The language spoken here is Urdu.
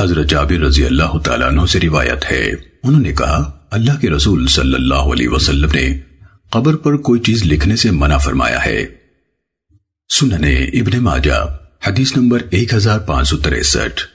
حضرت جابر رضی اللہ تعالیٰ عنہ سے روایت ہے۔ انہوں نے کہا، اللہ کے رسول صلی اللہ علیہ وسلم نے قبر پر کوئی چیز لکھنے سے منع فرمایا ہے۔ سننے ابن ماجہ، حدیث نمبر ایک ہزار پانچ سو تریسٹھ۔